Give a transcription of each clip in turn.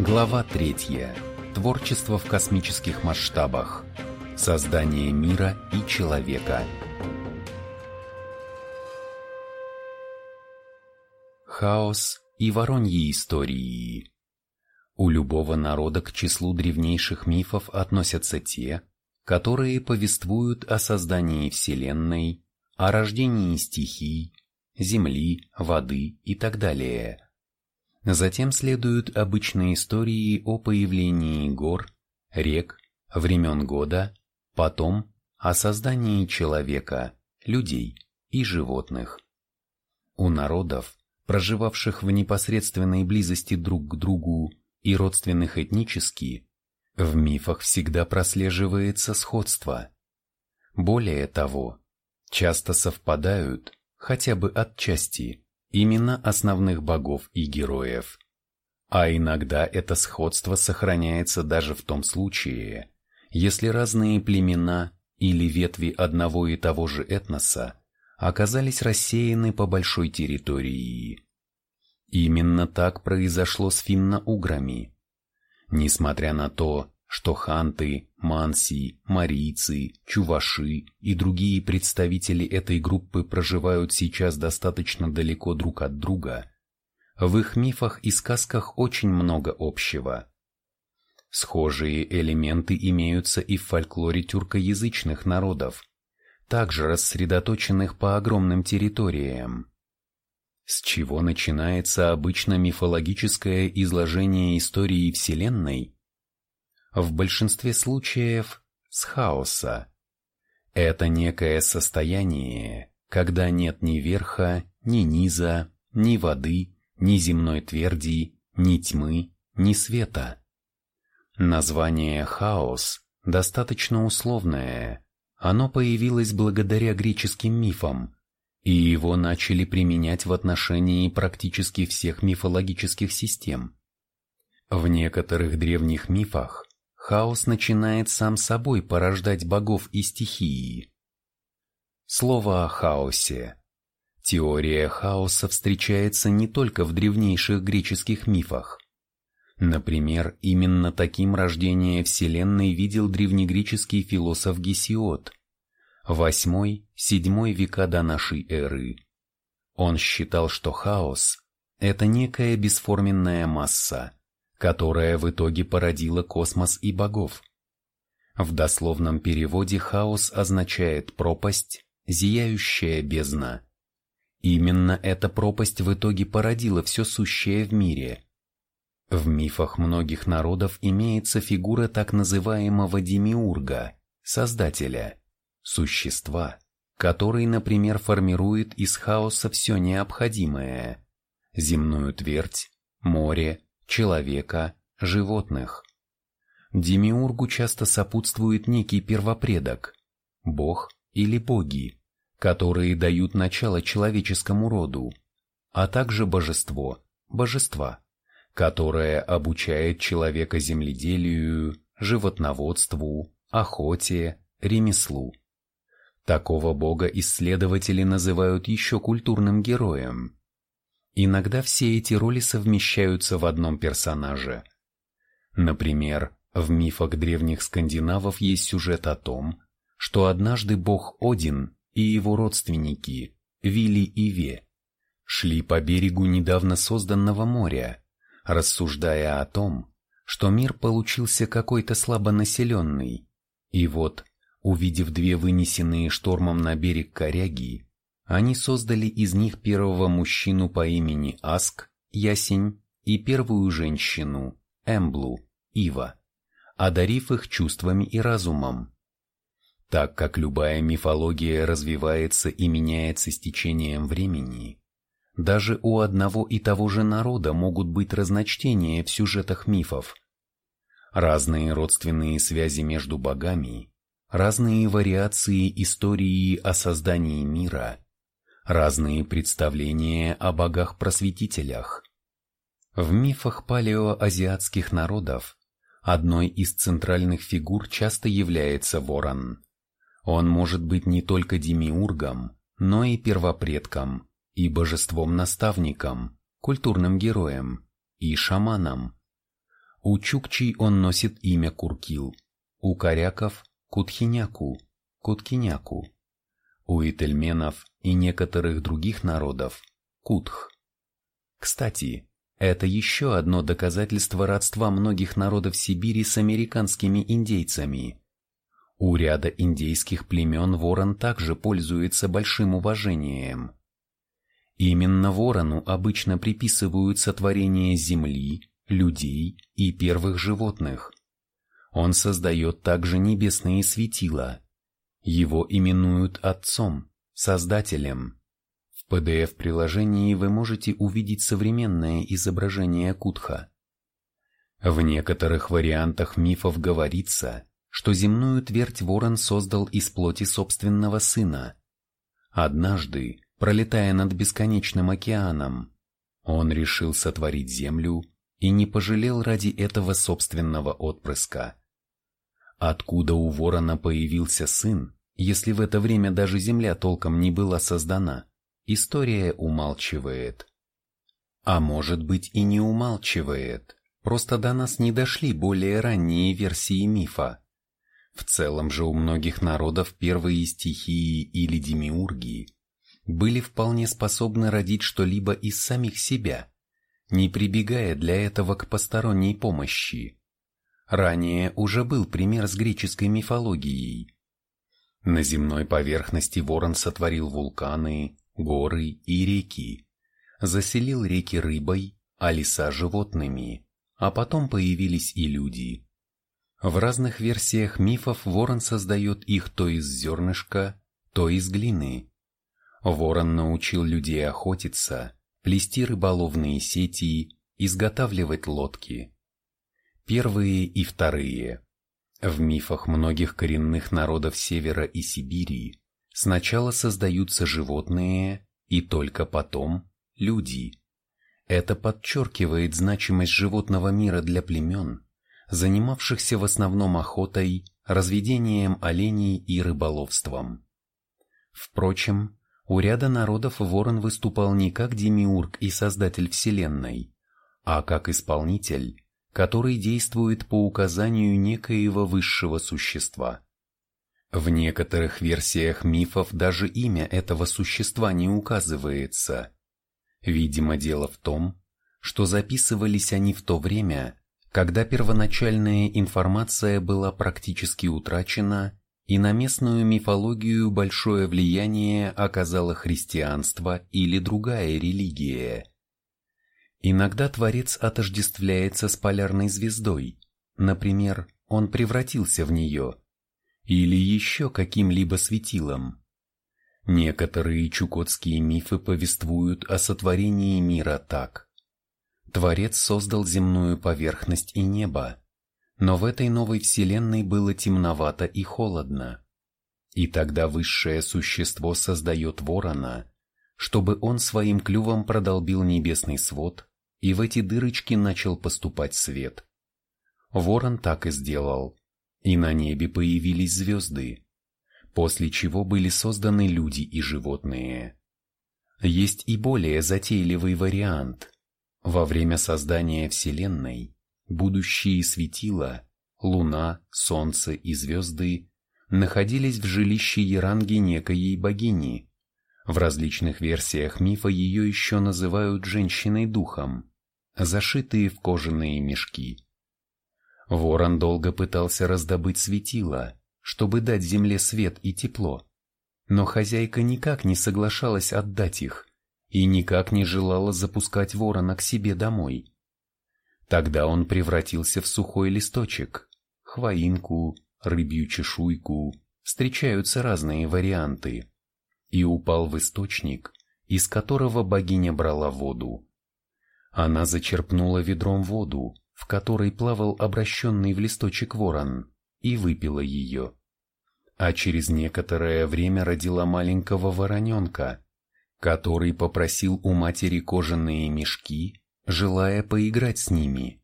Глава 3. Творчество в космических масштабах. Создание мира и человека. Хаос и вороньи истории. У любого народа к числу древнейших мифов относятся те, которые повествуют о создании Вселенной, о рождении стихий, земли, воды и так далее – Затем следуют обычные истории о появлении гор, рек, времен года, потом о создании человека, людей и животных. У народов, проживавших в непосредственной близости друг к другу и родственных этнически, в мифах всегда прослеживается сходство. Более того, часто совпадают, хотя бы отчасти, имена основных богов и героев. А иногда это сходство сохраняется даже в том случае, если разные племена или ветви одного и того же этноса оказались рассеяны по большой территории. Именно так произошло с финно-уграми. Несмотря на то, что ханты, манси, марийцы, чуваши и другие представители этой группы проживают сейчас достаточно далеко друг от друга, в их мифах и сказках очень много общего. Схожие элементы имеются и в фольклоре тюркоязычных народов, также рассредоточенных по огромным территориям. С чего начинается обычно мифологическое изложение истории Вселенной – в большинстве случаев с хаоса. Это некое состояние, когда нет ни верха, ни низа, ни воды, ни земной тверди, ни тьмы, ни света. Название «хаос» достаточно условное. Оно появилось благодаря греческим мифам, и его начали применять в отношении практически всех мифологических систем. В некоторых древних мифах хаос начинает сам собой порождать богов и стихии. Слово о хаосе. Теория хаоса встречается не только в древнейших греческих мифах. Например, именно таким рождение Вселенной видел древнегреческий философ Гесиод, 8-7 века до нашей эры. Он считал, что хаос – это некая бесформенная масса, которая в итоге породила космос и богов. В дословном переводе хаос означает пропасть, зияющая бездна. Именно эта пропасть в итоге породила все сущее в мире. В мифах многих народов имеется фигура так называемого демиурга, создателя, существа, который, например, формирует из хаоса все необходимое – земную твердь, море, человека, животных. Демиургу часто сопутствует некий первопредок, бог или боги, которые дают начало человеческому роду, а также божество, божества, которое обучает человека земледелию, животноводству, охоте, ремеслу. Такого бога исследователи называют еще культурным героем. Иногда все эти роли совмещаются в одном персонаже. Например, в мифах древних скандинавов есть сюжет о том, что однажды бог Один и его родственники, Вили и Ве, шли по берегу недавно созданного моря, рассуждая о том, что мир получился какой-то слабонаселенный, и вот, увидев две вынесенные штормом на берег коряги, они создали из них первого мужчину по имени Аск, Ясень, и первую женщину, Эмблу, Ива, одарив их чувствами и разумом. Так как любая мифология развивается и меняется с течением времени, даже у одного и того же народа могут быть разночтения в сюжетах мифов. Разные родственные связи между богами, разные вариации истории о создании мира – разные представления о богах-просветителях. В мифах палеоазиатских народов одной из центральных фигур часто является ворон. Он может быть не только демиургом, но и первопредком, и божеством-наставником, культурным героем, и шаманом. У чукчей он носит имя Куркил, у коряков – Кутхиняку, Куткиняку, у ительменов и некоторых других народов – Кутх. Кстати, это еще одно доказательство родства многих народов Сибири с американскими индейцами. У ряда индейских племен ворон также пользуется большим уважением. Именно ворону обычно приписывают сотворение земли, людей и первых животных. Он создает также небесные светила. Его именуют Отцом, Создателем. В PDF-приложении вы можете увидеть современное изображение Кутха. В некоторых вариантах мифов говорится, что земную твердь ворон создал из плоти собственного сына. Однажды, пролетая над бесконечным океаном, он решил сотворить землю и не пожалел ради этого собственного отпрыска. Откуда у ворона появился сын, если в это время даже земля толком не была создана, история умалчивает. А может быть и не умалчивает, просто до нас не дошли более ранние версии мифа. В целом же у многих народов первые стихии или демиурги были вполне способны родить что-либо из самих себя, не прибегая для этого к посторонней помощи. Ранее уже был пример с греческой мифологией. На земной поверхности ворон сотворил вулканы, горы и реки, заселил реки рыбой, а леса животными, а потом появились и люди. В разных версиях мифов ворон создает их то из зернышка, то из глины. Ворон научил людей охотиться, плести рыболовные сети, изготавливать лодки. Первые и вторые. В мифах многих коренных народов Севера и Сибири сначала создаются животные и только потом – люди. Это подчеркивает значимость животного мира для племен, занимавшихся в основном охотой, разведением оленей и рыболовством. Впрочем, у ряда народов ворон выступал не как демиург и создатель Вселенной, а как исполнитель, который действует по указанию некоего высшего существа. В некоторых версиях мифов даже имя этого существа не указывается. Видимо, дело в том, что записывались они в то время, когда первоначальная информация была практически утрачена и на местную мифологию большое влияние оказало христианство или другая религия. Иногда Творец отождествляется с полярной звездой, например, он превратился в нее, или еще каким-либо светилом. Некоторые чукотские мифы повествуют о сотворении мира так. Творец создал земную поверхность и небо, но в этой новой вселенной было темновато и холодно. И тогда высшее существо создает ворона, чтобы он своим клювом продолбил небесный свод, и в эти дырочки начал поступать свет. Ворон так и сделал, и на небе появились звезды, после чего были созданы люди и животные. Есть и более затейливый вариант. Во время создания Вселенной будущие светила, луна, солнце и звезды находились в жилище Яранги некоей богини. В различных версиях мифа ее еще называют женщиной-духом, зашитые в кожаные мешки. Ворон долго пытался раздобыть светила, чтобы дать земле свет и тепло, но хозяйка никак не соглашалась отдать их и никак не желала запускать ворона к себе домой. Тогда он превратился в сухой листочек, хвоинку, рыбью чешуйку, встречаются разные варианты, и упал в источник, из которого богиня брала воду. Она зачерпнула ведром воду, в которой плавал обращенный в листочек ворон, и выпила ее. А через некоторое время родила маленького вороненка, который попросил у матери кожаные мешки, желая поиграть с ними.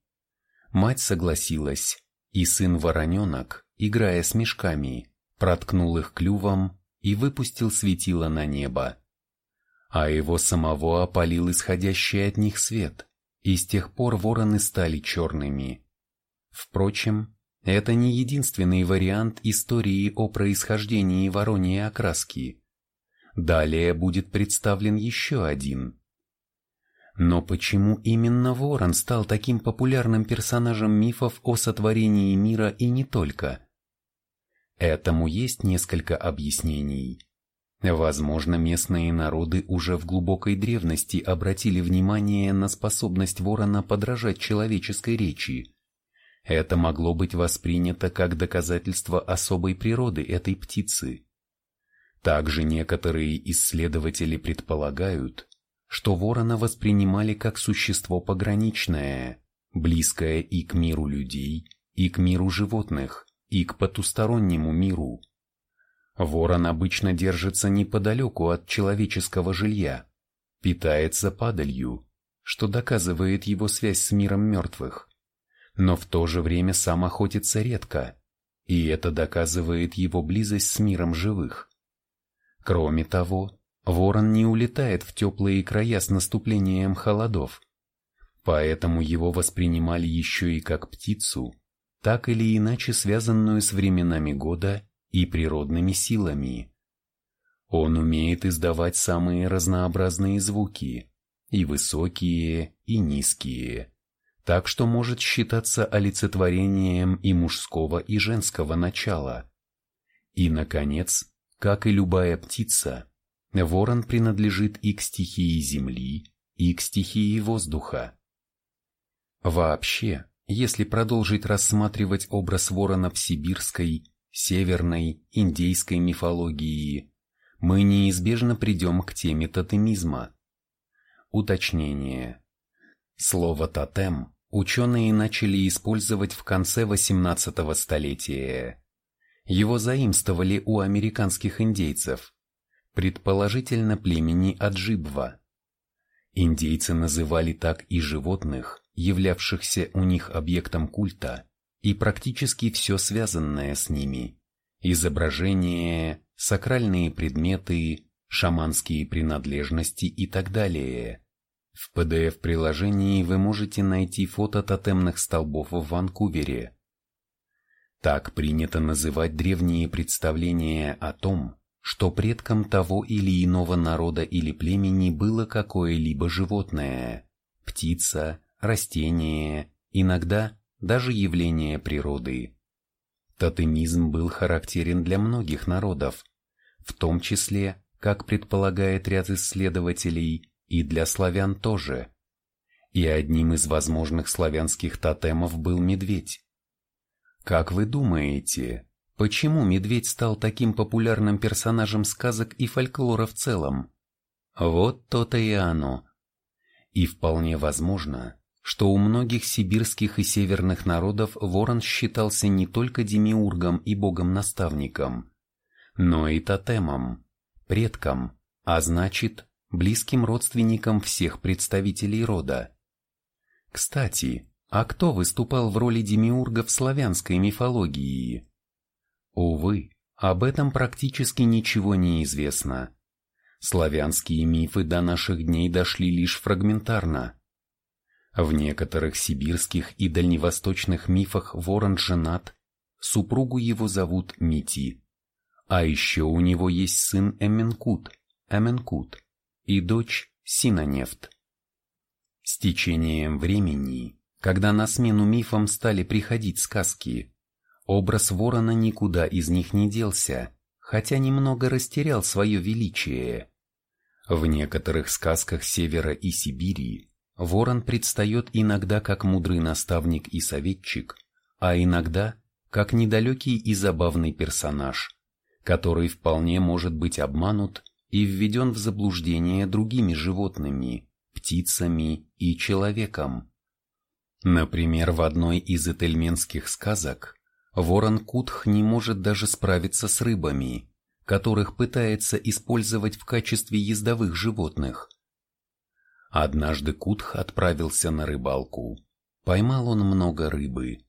Мать согласилась, и сын-вороненок, играя с мешками, проткнул их клювом и выпустил светило на небо. А его самого опалил исходящий от них свет, и с тех пор вороны стали черными. Впрочем, это не единственный вариант истории о происхождении вороньей окраски. Далее будет представлен еще один. Но почему именно ворон стал таким популярным персонажем мифов о сотворении мира и не только? Этому есть несколько объяснений. Возможно, местные народы уже в глубокой древности обратили внимание на способность ворона подражать человеческой речи. Это могло быть воспринято как доказательство особой природы этой птицы. Также некоторые исследователи предполагают, что ворона воспринимали как существо пограничное, близкое и к миру людей, и к миру животных, и к потустороннему миру. Ворон обычно держится неподалеку от человеческого жилья, питается падалью, что доказывает его связь с миром мертвых, но в то же время сам охотится редко, и это доказывает его близость с миром живых. Кроме того, ворон не улетает в теплые края с наступлением холодов, поэтому его воспринимали еще и как птицу, так или иначе связанную с временами года и природными силами. Он умеет издавать самые разнообразные звуки, и высокие, и низкие, так что может считаться олицетворением и мужского, и женского начала. И, наконец, как и любая птица, ворон принадлежит и к стихии земли, и к стихии воздуха. Вообще, если продолжить рассматривать образ ворона в сибирской, северной, индейской мифологии, мы неизбежно придем к теме тотемизма. Уточнение. Слово «тотем» ученые начали использовать в конце XVIII столетия. Его заимствовали у американских индейцев, предположительно племени Аджибва. Индейцы называли так и животных, являвшихся у них объектом культа, и практически все связанное с ними – изображения, сакральные предметы, шаманские принадлежности и так далее. В PDF-приложении вы можете найти фото тотемных столбов в Ванкувере. Так принято называть древние представления о том, что предком того или иного народа или племени было какое-либо животное – птица, растение, иногда даже явление природы. Тотемизм был характерен для многих народов, в том числе, как предполагает ряд исследователей, и для славян тоже. И одним из возможных славянских тотемов был медведь. Как вы думаете, почему медведь стал таким популярным персонажем сказок и фольклора в целом? Вот то-то и оно. И вполне возможно, что у многих сибирских и северных народов ворон считался не только демиургом и богом-наставником, но и тотемом, предком, а значит, близким родственником всех представителей рода. Кстати, а кто выступал в роли демиурга в славянской мифологии? Увы, об этом практически ничего не известно. Славянские мифы до наших дней дошли лишь фрагментарно. В некоторых сибирских и дальневосточных мифах ворон женат, супругу его зовут Мити. А еще у него есть сын Эменкут, Эменкут, и дочь Синонефт. С течением времени, когда на смену мифам стали приходить сказки, образ ворона никуда из них не делся, хотя немного растерял свое величие. В некоторых сказках Севера и Сибири ворон предстает иногда как мудрый наставник и советчик, а иногда как недалекий и забавный персонаж, который вполне может быть обманут и введен в заблуждение другими животными, птицами и человеком. Например, в одной из этельменских сказок ворон Кутх не может даже справиться с рыбами, которых пытается использовать в качестве ездовых животных. Однажды Кутх отправился на рыбалку. Поймал он много рыбы.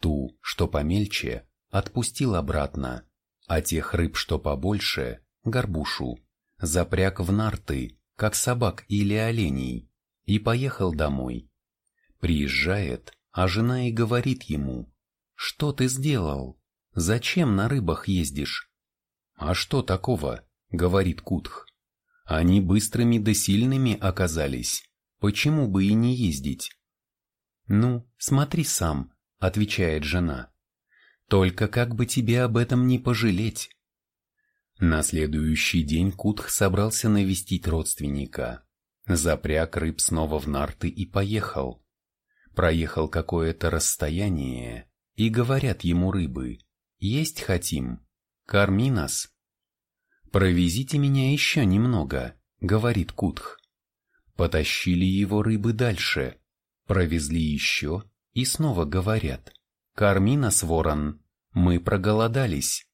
Ту, что помельче, отпустил обратно, а тех рыб, что побольше, горбушу, запряг в нарты, как собак или оленей, и поехал домой. Приезжает, а жена и говорит ему, «Что ты сделал? Зачем на рыбах ездишь?» «А что такого?» — говорит Кутх. «Они быстрыми да сильными оказались. Почему бы и не ездить?» «Ну, смотри сам», — отвечает жена. «Только как бы тебе об этом не пожалеть?» На следующий день Кутх собрался навестить родственника. Запряг рыб снова в нарты и поехал. Проехал какое-то расстояние, и говорят ему рыбы, «Есть хотим, корми нас». «Провезите меня еще немного», — говорит Кутх. Потащили его рыбы дальше, провезли еще и снова говорят, «Корми нас, ворон, мы проголодались».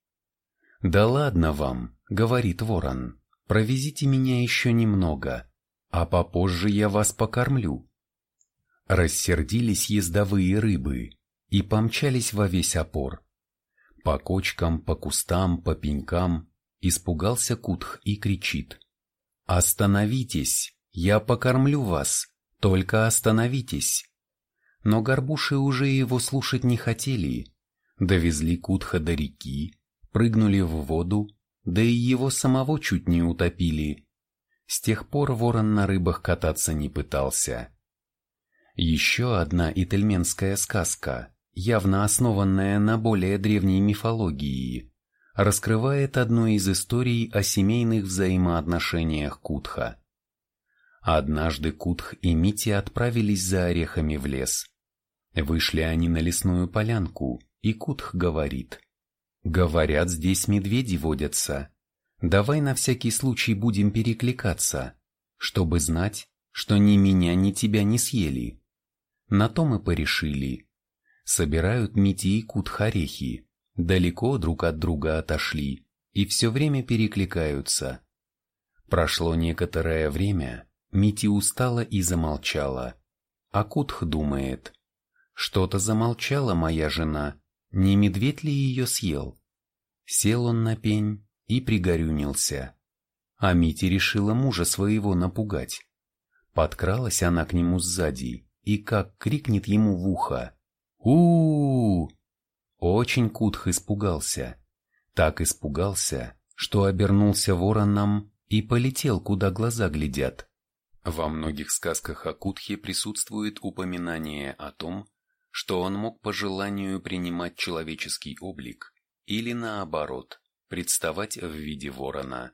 «Да ладно вам», — говорит ворон, — «провезите меня еще немного, а попозже я вас покормлю». Рассердились ездовые рыбы и помчались во весь опор. По кочкам, по кустам, по пенькам испугался Кутх и кричит. «Остановитесь! Я покормлю вас! Только остановитесь!» Но горбуши уже его слушать не хотели. Довезли Кутха до реки, прыгнули в воду, да и его самого чуть не утопили. С тех пор ворон на рыбах кататься не пытался. Еще одна ительменская сказка, явно основанная на более древней мифологии, раскрывает одну из историй о семейных взаимоотношениях Кутха. Однажды Кутх и Мити отправились за орехами в лес. Вышли они на лесную полянку, и Кутх говорит – Говорят, здесь медведи водятся. Давай на всякий случай будем перекликаться, чтобы знать, что ни меня, ни тебя не съели. На то мы порешили. Собирают Мити и Кут орехи, далеко друг от друга отошли и все время перекликаются. Прошло некоторое время, Мити устала и замолчала, а Кутх думает, что-то замолчала моя жена, не медведь ли ее съел? Сел он на пень и пригорюнился. А Мити решила мужа своего напугать. Подкралась она к нему сзади и как крикнет ему в ухо. у, -у, -у Очень Кутх испугался. Так испугался, что обернулся вороном и полетел, куда глаза глядят. Во многих сказках о Кутхе присутствует упоминание о том, что он мог по желанию принимать человеческий облик или наоборот, представать в виде ворона.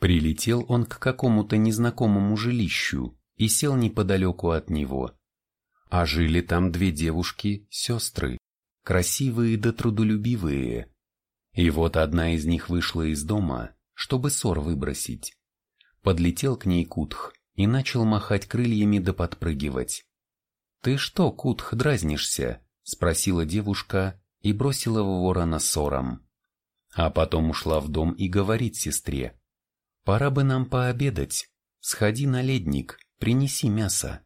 Прилетел он к какому-то незнакомому жилищу и сел неподалеку от него. А жили там две девушки, сестры, красивые да трудолюбивые. И вот одна из них вышла из дома, чтобы ссор выбросить. Подлетел к ней Кутх и начал махать крыльями да подпрыгивать. «Ты что, Кутх, дразнишься?» — спросила девушка и бросила в ворона ссором. А потом ушла в дом и говорит сестре, «Пора бы нам пообедать. Сходи на ледник, принеси мясо».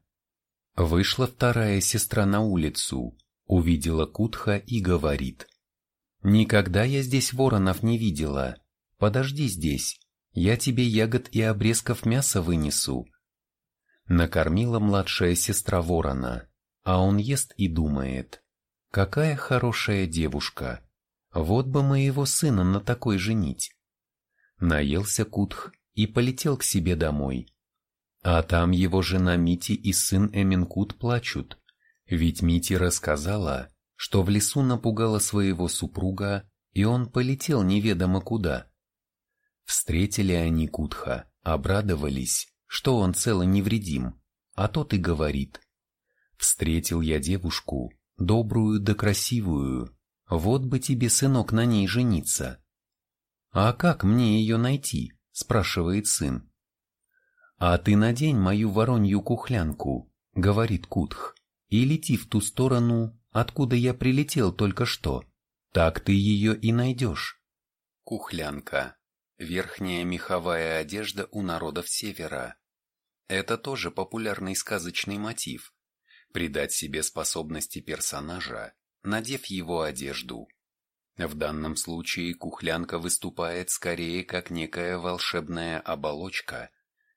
Вышла вторая сестра на улицу, увидела Кутха и говорит, «Никогда я здесь воронов не видела. Подожди здесь, я тебе ягод и обрезков мяса вынесу». Накормила младшая сестра ворона, а он ест и думает. Какая хорошая девушка. Вот бы моего сына на такой женить. Наелся Кутх и полетел к себе домой. А там его жена Мити и сын Эминкут плачут, ведь Мити рассказала, что в лесу напугала своего супруга, и он полетел неведомо куда. Встретили они Кутха, обрадовались, что он цел и невредим, а тот и говорит. Встретил я девушку, добрую да красивую, вот бы тебе, сынок, на ней жениться. А как мне ее найти? спрашивает сын. А ты надень мою воронью кухлянку, говорит Кутх, и лети в ту сторону, откуда я прилетел только что. Так ты ее и найдешь. Кухлянка. Верхняя меховая одежда у народов Севера. Это тоже популярный сказочный мотив. Придать себе способности персонажа, надев его одежду. В данном случае кухлянка выступает скорее как некая волшебная оболочка,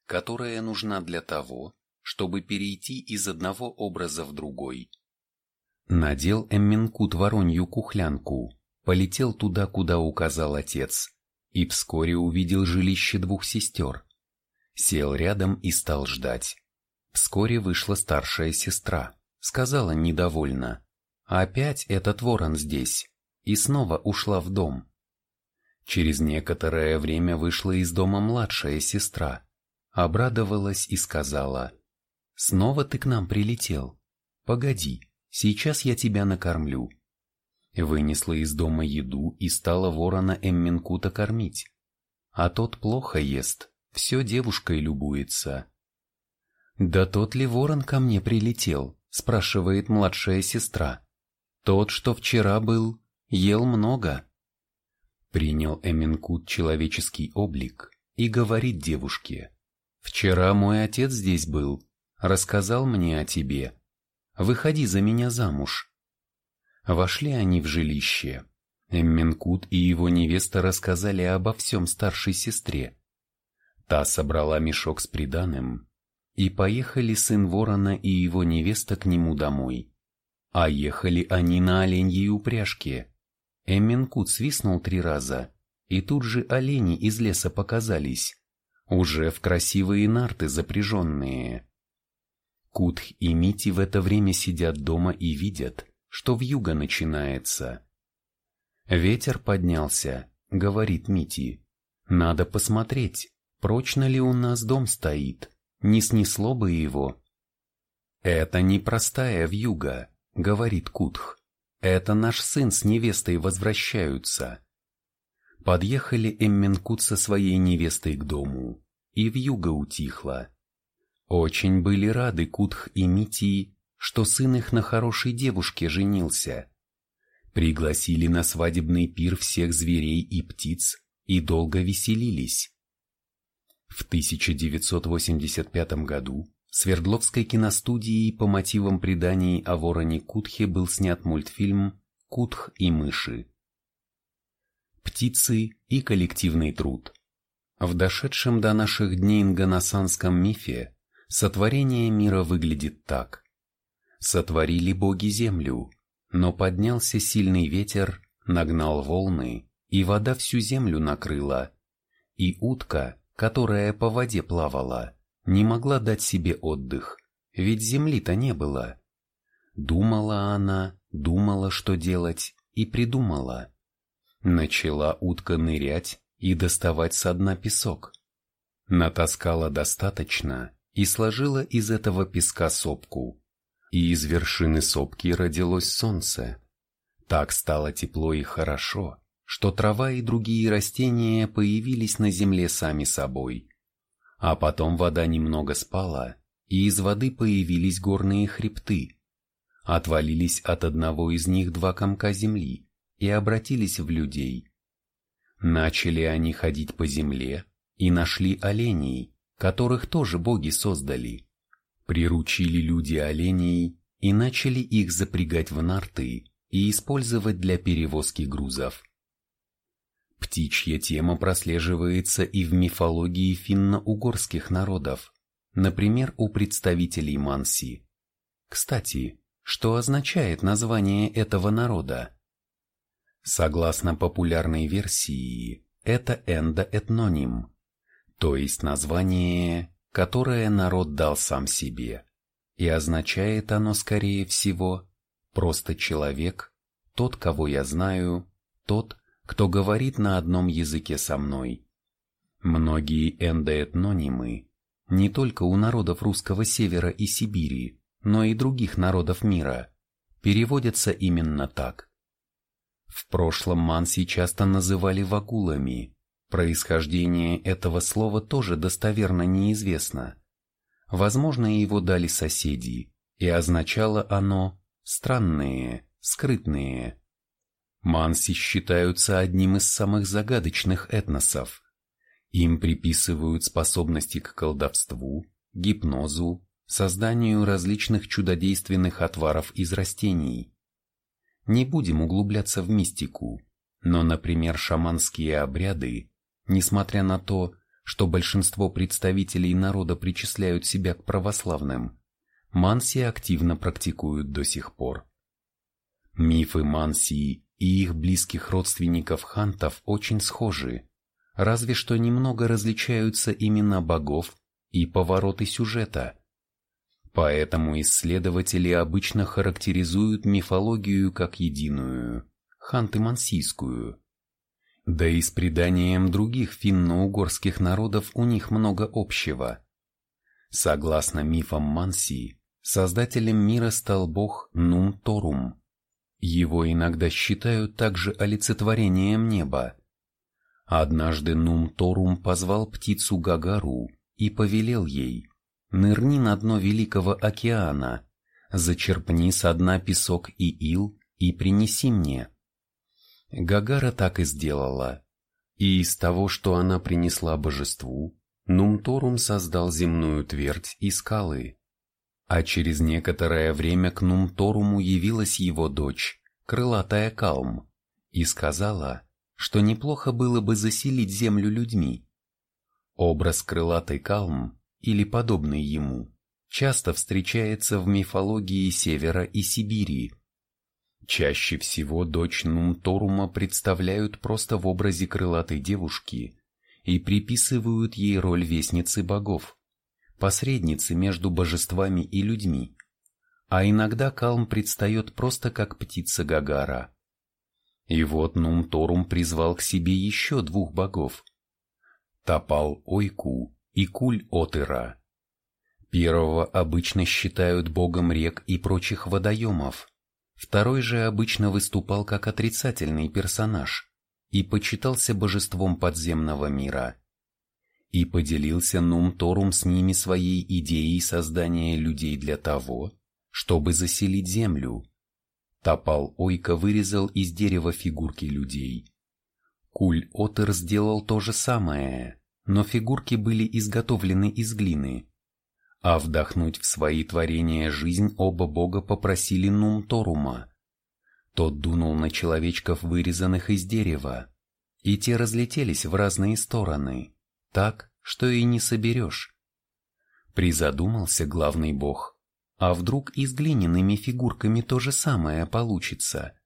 которая нужна для того, чтобы перейти из одного образа в другой. Надел Эмминкут воронью кухлянку, полетел туда, куда указал отец, и вскоре увидел жилище двух сестер. Сел рядом и стал ждать. Вскоре вышла старшая сестра, сказала недовольно. «Опять этот ворон здесь!» и снова ушла в дом. Через некоторое время вышла из дома младшая сестра, обрадовалась и сказала, «Снова ты к нам прилетел? Погоди, сейчас я тебя накормлю». Вынесла из дома еду и стала ворона Эмминкута кормить. А тот плохо ест, все девушкой любуется. «Да тот ли ворон ко мне прилетел?» – спрашивает младшая сестра. «Тот, что вчера был, ел много». Принял Эминкут человеческий облик и говорит девушке, «Вчера мой отец здесь был, рассказал мне о тебе. Выходи за меня замуж». Вошли они в жилище. Эмминкут и его невеста рассказали обо всем старшей сестре. Та собрала мешок с приданым, и поехали сын ворона и его невеста к нему домой. А ехали они на оленьей упряжке. Эмминкут свистнул три раза, и тут же олени из леса показались, уже в красивые нарты запряженные. Кутх и Мити в это время сидят дома и видят, что вьюга начинается. Ветер поднялся, говорит Мити. Надо посмотреть, прочно ли у нас дом стоит, не снесло бы его. Это непростая вьюга, говорит Кутх. Это наш сын с невестой возвращаются. Подъехали Эмменкут со своей невестой к дому, и вьюга утихла. Очень были рады Кутх и Митии, что сын их на хорошей девушке женился. Пригласили на свадебный пир всех зверей и птиц и долго веселились. В 1985 году Свердловской киностудией по мотивам преданий о вороне Кутхе был снят мультфильм «Кутх и мыши». Птицы и коллективный труд. В дошедшем до наших дней инганасанском мифе сотворение мира выглядит так. Сотворили боги землю, но поднялся сильный ветер, нагнал волны, и вода всю землю накрыла, и утка, которая по воде плавала, не могла дать себе отдых, ведь земли-то не было. Думала она, думала, что делать, и придумала. Начала утка нырять и доставать со дна песок. Натаскала достаточно и сложила из этого песка сопку. И из вершины сопки родилось солнце. Так стало тепло и хорошо, что трава и другие растения появились на земле сами собой. А потом вода немного спала, и из воды появились горные хребты. Отвалились от одного из них два комка земли и обратились в людей. Начали они ходить по земле и нашли оленей, которых тоже боги создали. Приручили люди оленей и начали их запрягать в нарты и использовать для перевозки грузов. Птичья тема прослеживается и в мифологии финно-угорских народов, например, у представителей Манси. Кстати, что означает название этого народа? Согласно популярной версии, это эндоэтноним, то есть название, которое народ дал сам себе, и означает оно, скорее всего, просто человек, тот, кого я знаю, тот, кто говорит на одном языке со мной. Многие эндоэтнонимы не только у народов русского севера и Сибири, но и других народов мира переводятся именно так. В прошлом манси часто называли вагулами. Происхождение этого слова тоже достоверно неизвестно. Возможно, его дали соседи, и означало оно «странные», «скрытные», Манси считаются одним из самых загадочных этносов. Им приписывают способности к колдовству, гипнозу, созданию различных чудодейственных отваров из растений. Не будем углубляться в мистику, но, например, шаманские обряды, несмотря на то, что большинство представителей народа причисляют себя к православным, манси активно практикуют до сих пор. Мифы Мансии и их близких родственников хантов очень схожи, разве что немного различаются имена богов и повороты сюжета. Поэтому исследователи обычно характеризуют мифологию как единую, ханты-мансийскую. Да и с преданием других финно-угорских народов у них много общего. Согласно мифам Мансии, создателем мира стал бог Нум-Торум. Его иногда считают также олицетворением неба. Однажды Нум-Торум позвал птицу Гагару и повелел ей «Нырни на дно Великого океана, зачерпни со дна песок и ил и принеси мне». Гагара так и сделала. И из того, что она принесла божеству, Нумторум создал земную твердь и скалы. А через некоторое время к Нумторуму явилась его дочь, крылатая Калм, и сказала, что неплохо было бы заселить землю людьми. Образ крылатой Калм, или подобный ему, часто встречается в мифологии Севера и Сибири. Чаще всего дочь Нумторума представляют просто в образе крылатой девушки и приписывают ей роль вестницы богов, посредницы между божествами и людьми. А иногда Калм предстает просто как птица Гагара. И вот Нумторум призвал к себе еще двух богов – Тапал Ойку и Куль Отыра. Первого обычно считают богом рек и прочих водоемов – Второй же обычно выступал как отрицательный персонаж и почитался божеством подземного мира. И поделился Нум-Торум с ними своей идеей создания людей для того, чтобы заселить землю. Топал Ойка вырезал из дерева фигурки людей. Куль-Отер сделал то же самое, но фигурки были изготовлены из глины. А вдохнуть в свои творения жизнь оба бога попросили Нумторума. Тот дунул на человечков, вырезанных из дерева, и те разлетелись в разные стороны, так, что и не соберешь. Призадумался главный бог, а вдруг и с глиняными фигурками то же самое получится?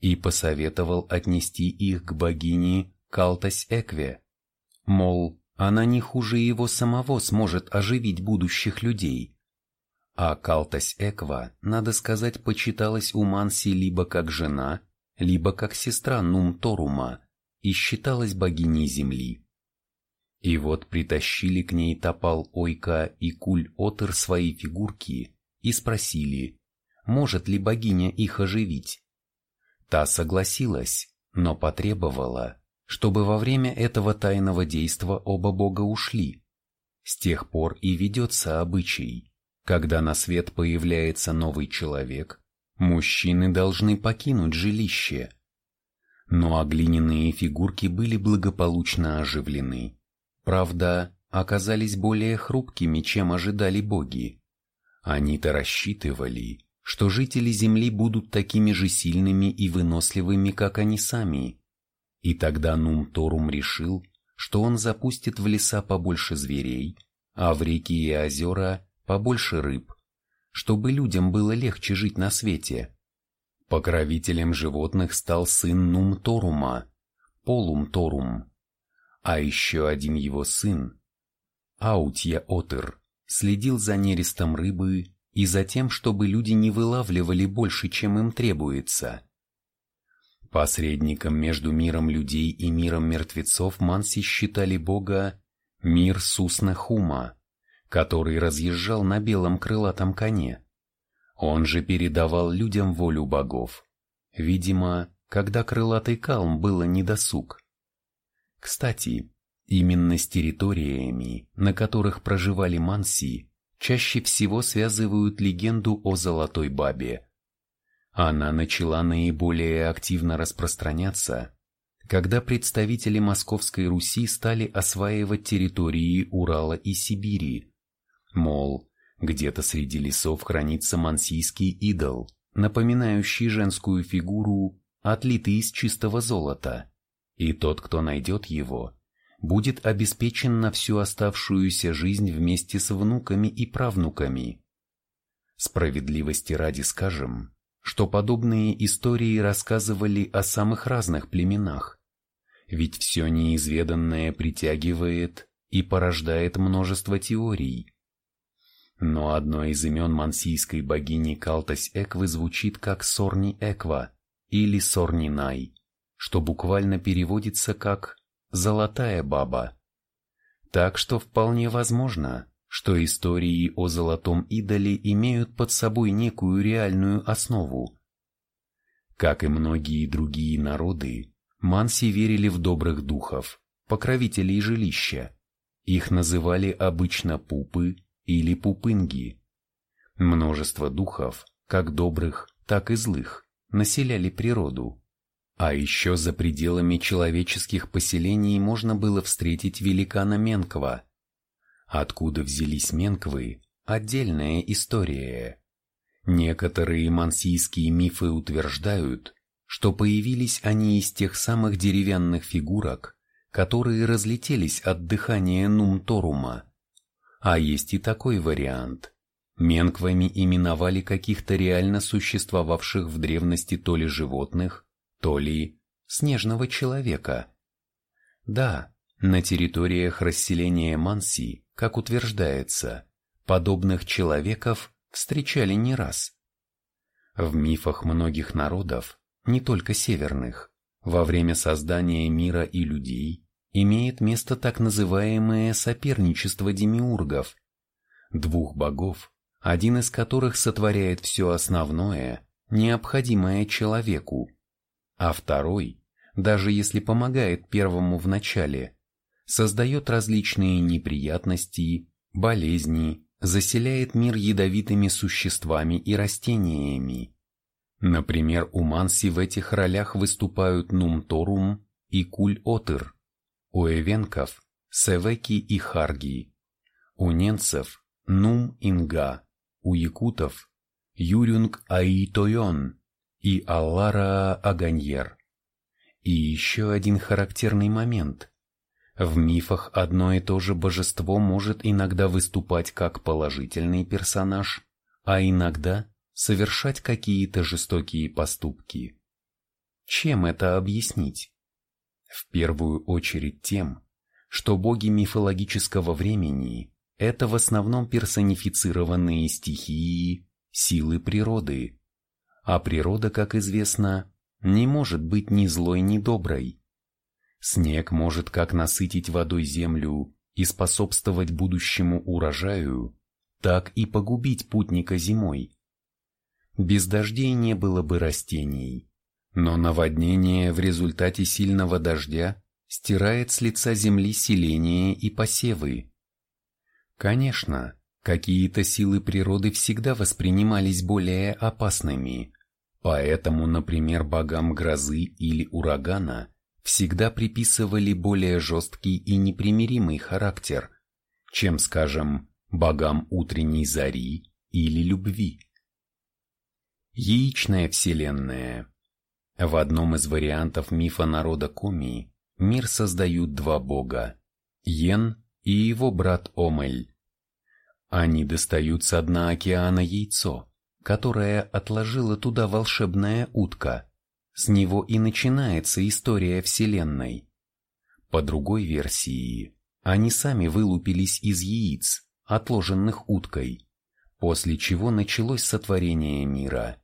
И посоветовал отнести их к богине Калтась-Экве, мол, она не хуже его самого сможет оживить будущих людей. А Калтас Эква, надо сказать, почиталась у Манси либо как жена, либо как сестра Нумторума и считалась богиней земли. И вот притащили к ней Топал Ойка и Куль Отер свои фигурки и спросили, может ли богиня их оживить. Та согласилась, но потребовала, чтобы во время этого тайного действа оба бога ушли. С тех пор и ведется обычай, когда на свет появляется новый человек, мужчины должны покинуть жилище. Но оглиняные фигурки были благополучно оживлены. Правда, оказались более хрупкими, чем ожидали боги. Они-то рассчитывали, что жители Земли будут такими же сильными и выносливыми, как они сами, и тогда Нум-Торум решил, что он запустит в леса побольше зверей, а в реки и озера побольше рыб, чтобы людям было легче жить на свете. Покровителем животных стал сын Нум-Торума, Полум-Торум, а еще один его сын, Аутья-Отыр, следил за нерестом рыбы и за тем, чтобы люди не вылавливали больше, чем им требуется. Посредником между миром людей и миром мертвецов манси считали бога Мир Суснахума, который разъезжал на белом крылатом коне. Он же передавал людям волю богов. Видимо, когда крылатый калм было недосуг. Кстати, именно с территориями, на которых проживали манси, чаще всего связывают легенду о Золотой Бабе – она начала наиболее активно распространяться, когда представители Московской Руси стали осваивать территории Урала и Сибири. Мол, где-то среди лесов хранится мансийский идол, напоминающий женскую фигуру, отлитый из чистого золота, и тот, кто найдет его, будет обеспечен на всю оставшуюся жизнь вместе с внуками и правнуками. Справедливости ради скажем, что подобные истории рассказывали о самых разных племенах. Ведь все неизведанное притягивает и порождает множество теорий. Но одно из имен мансийской богини Калтась Эквы звучит как Сорни Эква или Сорни Най, что буквально переводится как «золотая баба». Так что вполне возможно, что истории о золотом идоле имеют под собой некую реальную основу. Как и многие другие народы, манси верили в добрых духов, покровителей жилища. Их называли обычно пупы или пупынги. Множество духов, как добрых, так и злых, населяли природу. А еще за пределами человеческих поселений можно было встретить великана Менква. Откуда взялись Менквы – отдельная история. Некоторые мансийские мифы утверждают, что появились они из тех самых деревянных фигурок, которые разлетелись от дыхания Нумторума. А есть и такой вариант. Менквами именовали каких-то реально существовавших в древности то ли животных, то ли снежного человека. Да, на территориях расселения Манси, как утверждается, подобных человеков встречали не раз. В мифах многих народов, не только северных, во время создания мира и людей имеет место так называемое соперничество демиургов, двух богов, один из которых сотворяет все основное, необходимое человеку, а второй, даже если помогает первому в начале, создает различные неприятности, болезни, заселяет мир ядовитыми существами и растениями. Например, у Манси в этих ролях выступают Нумторум и Куль-Отыр, у эвенков – Севеки и Харги, у ненцев – Нум-Инга, у якутов – Юрюнг-Аитойон, и Аллара Аганьер. И еще один характерный момент. В мифах одно и то же божество может иногда выступать как положительный персонаж, а иногда совершать какие-то жестокие поступки. Чем это объяснить? В первую очередь тем, что боги мифологического времени – это в основном персонифицированные стихии, силы природы, а природа, как известно, не может быть ни злой, ни доброй. Снег может как насытить водой землю и способствовать будущему урожаю, так и погубить путника зимой. Без дождей не было бы растений, но наводнение в результате сильного дождя стирает с лица земли селения и посевы. Конечно, какие-то силы природы всегда воспринимались более опасными, Поэтому, например, богам грозы или урагана всегда приписывали более жесткий и непримиримый характер, чем, скажем, богам утренней зари или любви. Яичная вселенная. В одном из вариантов мифа народа Коми мир создают два бога – Йен и его брат Омель. Они достают с дна океана яйцо, которое отложила туда волшебная утка. С него и начинается история Вселенной. По другой версии, они сами вылупились из яиц, отложенных уткой, после чего началось сотворение мира.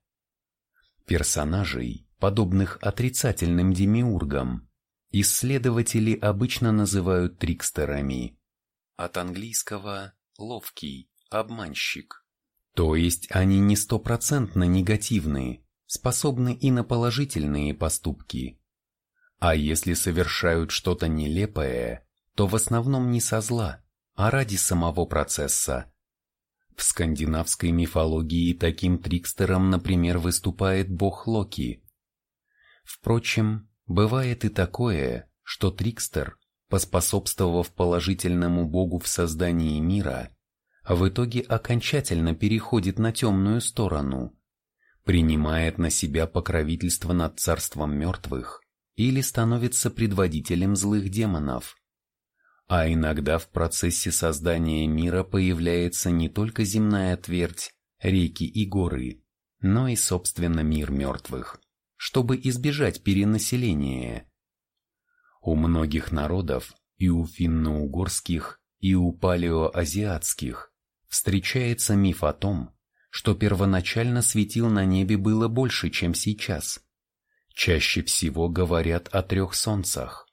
Персонажей, подобных отрицательным демиургам, исследователи обычно называют трикстерами. От английского «ловкий», «обманщик». То есть они не стопроцентно негативные, способны и на положительные поступки. А если совершают что-то нелепое, то в основном не со зла, а ради самого процесса. В скандинавской мифологии таким трикстером, например, выступает бог Локи. Впрочем, бывает и такое, что трикстер, поспособствовав положительному богу в создании мира, в итоге окончательно переходит на темную сторону, принимает на себя покровительство над царством мертвых или становится предводителем злых демонов. А иногда в процессе создания мира появляется не только земная твердь, реки и горы, но и, собственно, мир мертвых, чтобы избежать перенаселения. У многих народов, и у финно-угорских, и у палеоазиатских, встречается миф о том, что первоначально светил на небе было больше, чем сейчас. Чаще всего говорят о трех солнцах.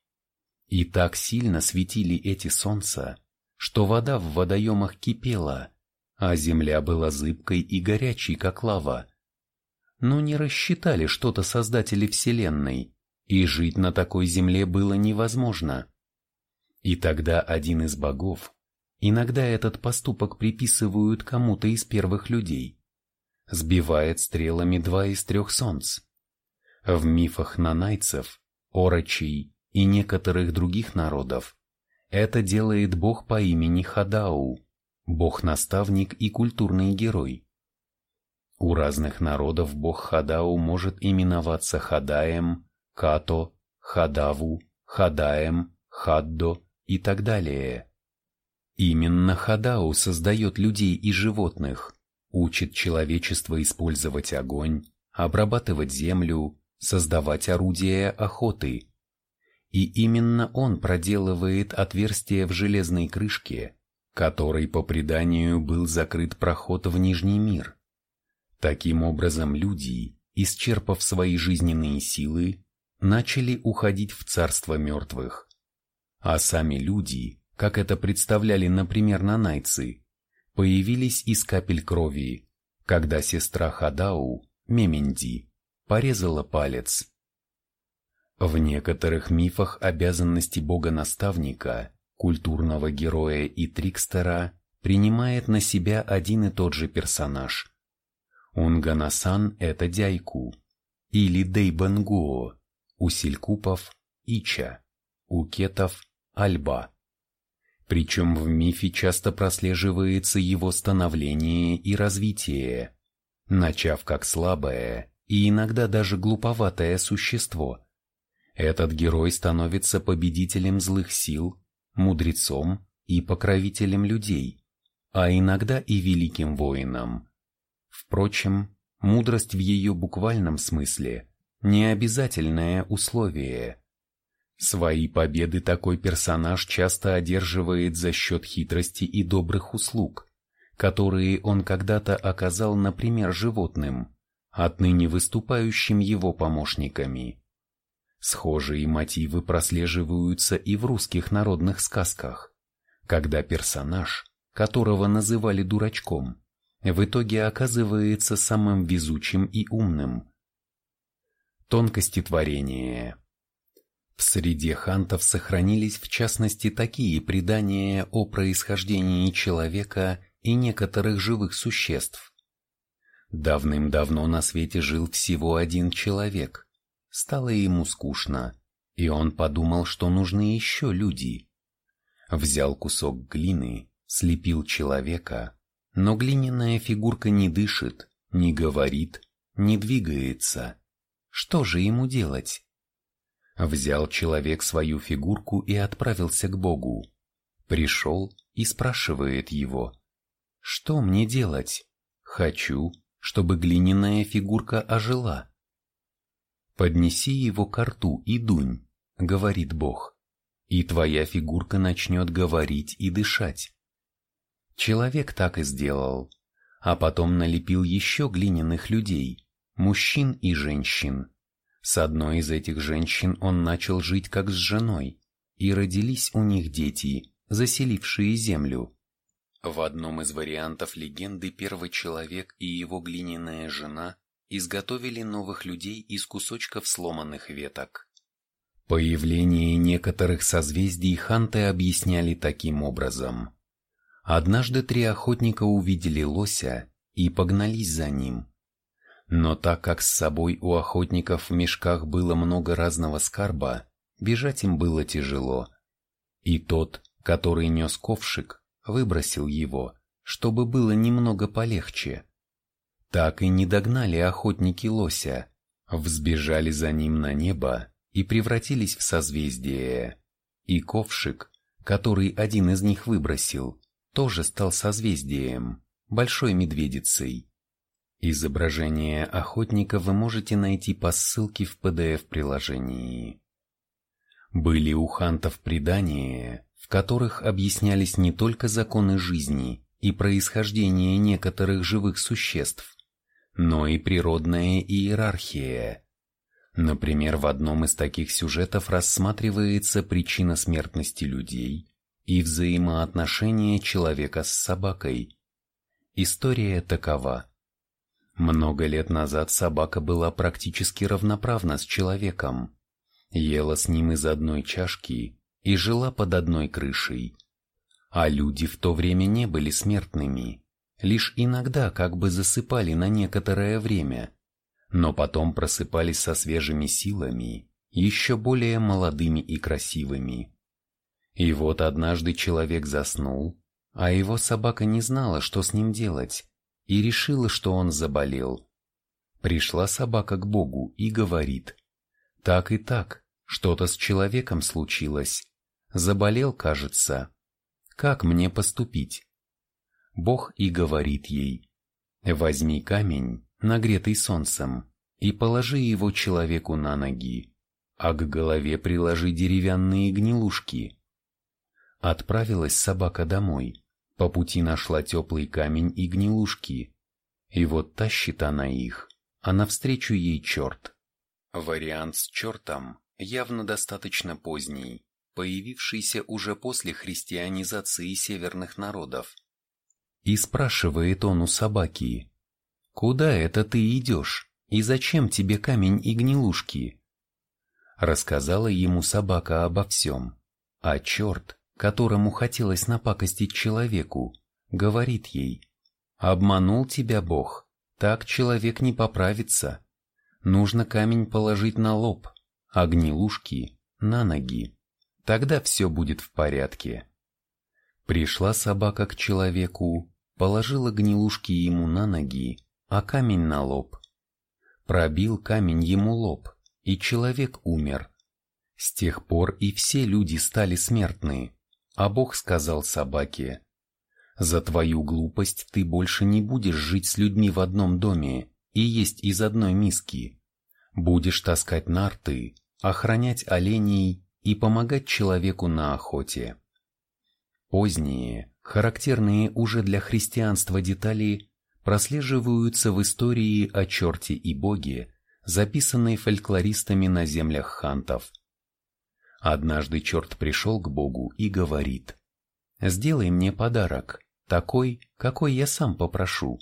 И так сильно светили эти солнца, что вода в водоемах кипела, а земля была зыбкой и горячей, как лава. Но не рассчитали что-то создатели Вселенной, и жить на такой земле было невозможно. И тогда один из богов, иногда этот поступок приписывают кому-то из первых людей, сбивает стрелами два из трех солнц. В мифах нанайцев, орочей и некоторых других народов это делает бог по имени Хадау, бог-наставник и культурный герой. У разных народов бог Хадау может именоваться Хадаем, Като, Хадаву, Хадаем, Хаддо и так далее. Именно Хадау создает людей и животных, учит человечество использовать огонь, обрабатывать землю, создавать орудия охоты. И именно он проделывает отверстие в железной крышке, которой по преданию был закрыт проход в Нижний мир. Таким образом люди, исчерпав свои жизненные силы, начали уходить в царство мертвых. А сами люди, как это представляли, например, нанайцы, появились из капель крови, когда сестра Хадау, Меменди, порезала палец. В некоторых мифах обязанности бога-наставника, культурного героя и трикстера принимает на себя один и тот же персонаж. Унганасан – это Дяйку, или Дейбангуо, у Селькупов – Ича, у Кетов – Альба. Причем в мифе часто прослеживается его становление и развитие, начав как слабое и иногда даже глуповатое существо – этот герой становится победителем злых сил, мудрецом и покровителем людей, а иногда и великим воином. Впрочем, мудрость в ее буквальном смысле – не обязательное условие. Свои победы такой персонаж часто одерживает за счет хитрости и добрых услуг, которые он когда-то оказал, например, животным, отныне выступающим его помощниками. Схожие мотивы прослеживаются и в русских народных сказках, когда персонаж, которого называли дурачком, в итоге оказывается самым везучим и умным. Тонкости творения В среде хантов сохранились в частности такие предания о происхождении человека и некоторых живых существ. Давным-давно на свете жил всего один человек – Стало ему скучно, и он подумал, что нужны еще люди. Взял кусок глины, слепил человека, но глиняная фигурка не дышит, не говорит, не двигается. Что же ему делать? Взял человек свою фигурку и отправился к Богу. Пришел и спрашивает его, «Что мне делать? Хочу, чтобы глиняная фигурка ожила». «Поднеси его к рту и дунь», — говорит Бог, «и твоя фигурка начнет говорить и дышать». Человек так и сделал, а потом налепил еще глиняных людей, мужчин и женщин. С одной из этих женщин он начал жить как с женой, и родились у них дети, заселившие землю. В одном из вариантов легенды первый человек и его глиняная жена изготовили новых людей из кусочков сломанных веток. Появление некоторых созвездий ханты объясняли таким образом. Однажды три охотника увидели лося и погнались за ним. Но так как с собой у охотников в мешках было много разного скарба, бежать им было тяжело. И тот, который нес ковшик, выбросил его, чтобы было немного полегче. Так и не догнали охотники лося, взбежали за ним на небо и превратились в созвездие. И ковшик, который один из них выбросил, тоже стал созвездием, большой медведицей. Изображение охотника вы можете найти по ссылке в PDF-приложении. Были у хантов предания, в которых объяснялись не только законы жизни и происхождение некоторых живых существ, но и природная иерархия. Например, в одном из таких сюжетов рассматривается причина смертности людей и взаимоотношения человека с собакой. История такова. Много лет назад собака была практически равноправна с человеком, ела с ним из одной чашки и жила под одной крышей. А люди в то время не были смертными, лишь иногда как бы засыпали на некоторое время, но потом просыпались со свежими силами, еще более молодыми и красивыми. И вот однажды человек заснул, а его собака не знала, что с ним делать, и решила, что он заболел. Пришла собака к Богу и говорит, «Так и так, что-то с человеком случилось. Заболел, кажется. Как мне поступить?» Бог и говорит ей, «Возьми камень, нагретый солнцем, и положи его человеку на ноги, а к голове приложи деревянные гнилушки». Отправилась собака домой. По пути нашла теплый камень и гнилушки. И вот тащит она их, а навстречу ей черт. Вариант с чертом явно достаточно поздний, появившийся уже после христианизации северных народов. И спрашивает он у собаки, «Куда это ты идешь, и зачем тебе камень и гнилушки?» Рассказала ему собака обо всем, а черт которому хотелось напакостить человеку, говорит ей, «Обманул тебя Бог, так человек не поправится. Нужно камень положить на лоб, а гнилушки — на ноги. Тогда все будет в порядке». Пришла собака к человеку, положила гнилушки ему на ноги, а камень на лоб. Пробил камень ему лоб, и человек умер. С тех пор и все люди стали смертны. А Бог сказал собаке, «За твою глупость ты больше не будешь жить с людьми в одном доме и есть из одной миски. Будешь таскать нарты, охранять оленей и помогать человеку на охоте». Поздние, характерные уже для христианства детали, прослеживаются в истории о черте и боге, записанной фольклористами на землях хантов. Однажды черт пришел к Богу и говорит, «Сделай мне подарок, такой, какой я сам попрошу».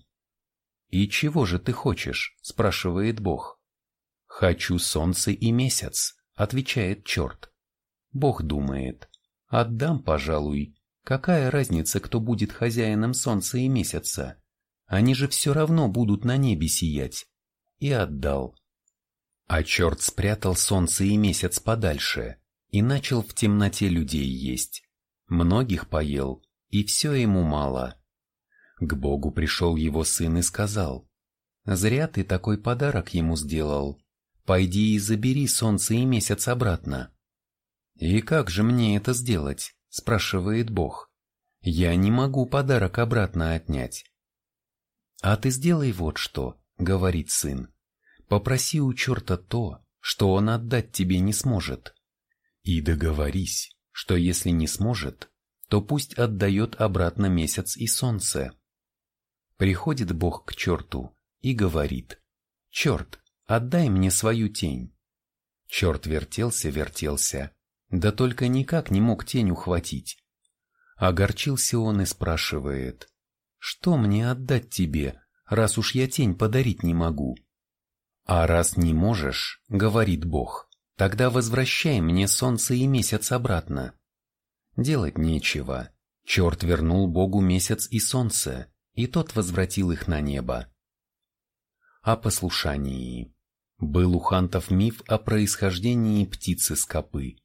«И чего же ты хочешь?» – спрашивает Бог. «Хочу солнце и месяц», – отвечает черт. Бог думает, «Отдам, пожалуй. Какая разница, кто будет хозяином солнца и месяца? Они же все равно будут на небе сиять». И отдал. А черт спрятал солнце и месяц подальше, и начал в темноте людей есть. Многих поел, и все ему мало. К Богу пришел его сын и сказал, «Зря ты такой подарок ему сделал. Пойди и забери солнце и месяц обратно». «И как же мне это сделать?» – спрашивает Бог. «Я не могу подарок обратно отнять». «А ты сделай вот что», – говорит сын. «Попроси у черта то, что он отдать тебе не сможет». И договорись, что если не сможет, то пусть отдает обратно месяц и солнце. Приходит Бог к черту и говорит, «Черт, отдай мне свою тень». Черт вертелся-вертелся, да только никак не мог тень ухватить. Огорчился он и спрашивает, «Что мне отдать тебе, раз уж я тень подарить не могу?» «А раз не можешь, — говорит Бог, Тогда возвращай мне солнце и месяц обратно. Делать нечего. Черт вернул Богу месяц и солнце, и тот возвратил их на небо. О послушании. Был у хантов миф о происхождении птицы Скопы.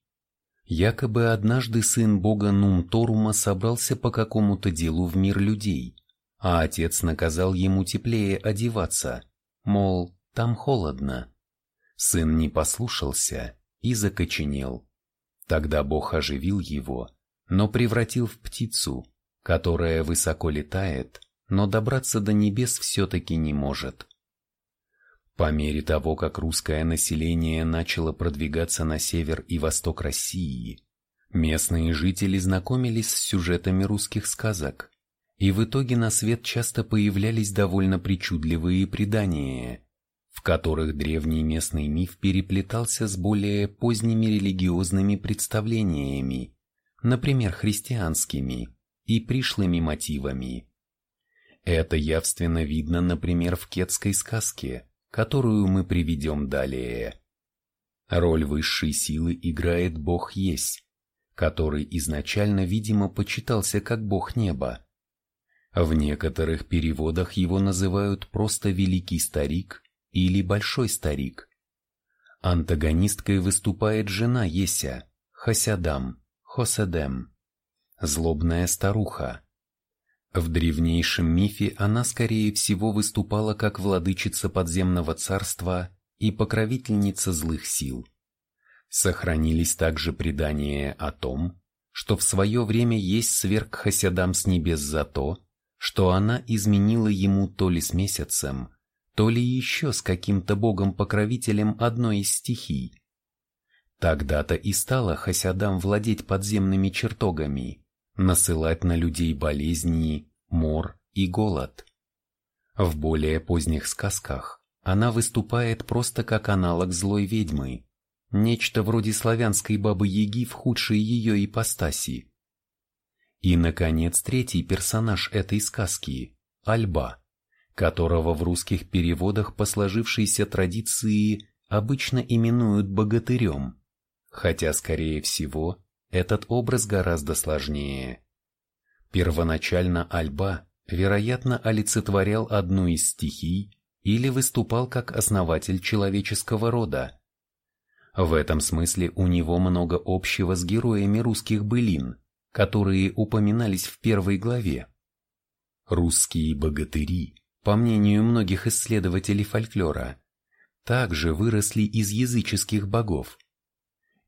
Якобы однажды сын бога Нумторума собрался по какому-то делу в мир людей, а отец наказал ему теплее одеваться, мол, там холодно. Сын не послушался и закоченел. Тогда Бог оживил его, но превратил в птицу, которая высоко летает, но добраться до небес все-таки не может. По мере того, как русское население начало продвигаться на север и восток России, местные жители знакомились с сюжетами русских сказок, и в итоге на свет часто появлялись довольно причудливые предания, в которых древний местный миф переплетался с более поздними религиозными представлениями, например, христианскими, и пришлыми мотивами. Это явственно видно, например, в кетской сказке – которую мы приведем далее. Роль высшей силы играет Бог Есть, который изначально, видимо, почитался как Бог Неба. В некоторых переводах его называют просто Великий Старик или Большой Старик. Антагонисткой выступает жена Еся, Хасядам, Хоседем, злобная старуха, в древнейшем мифе она, скорее всего, выступала как владычица подземного царства и покровительница злых сил. Сохранились также предания о том, что в свое время есть сверг Хасядам с небес за то, что она изменила ему то ли с месяцем, то ли еще с каким-то богом-покровителем одной из стихий. Тогда-то и стала Хасядам владеть подземными чертогами – насылать на людей болезни, мор и голод. В более поздних сказках она выступает просто как аналог злой ведьмы, нечто вроде славянской бабы-яги в худшей ее ипостаси. И, наконец, третий персонаж этой сказки – Альба, которого в русских переводах по сложившейся традиции обычно именуют богатырем, хотя, скорее всего, этот образ гораздо сложнее. Первоначально Альба, вероятно, олицетворял одну из стихий или выступал как основатель человеческого рода. В этом смысле у него много общего с героями русских былин, которые упоминались в первой главе. Русские богатыри, по мнению многих исследователей фольклора, также выросли из языческих богов.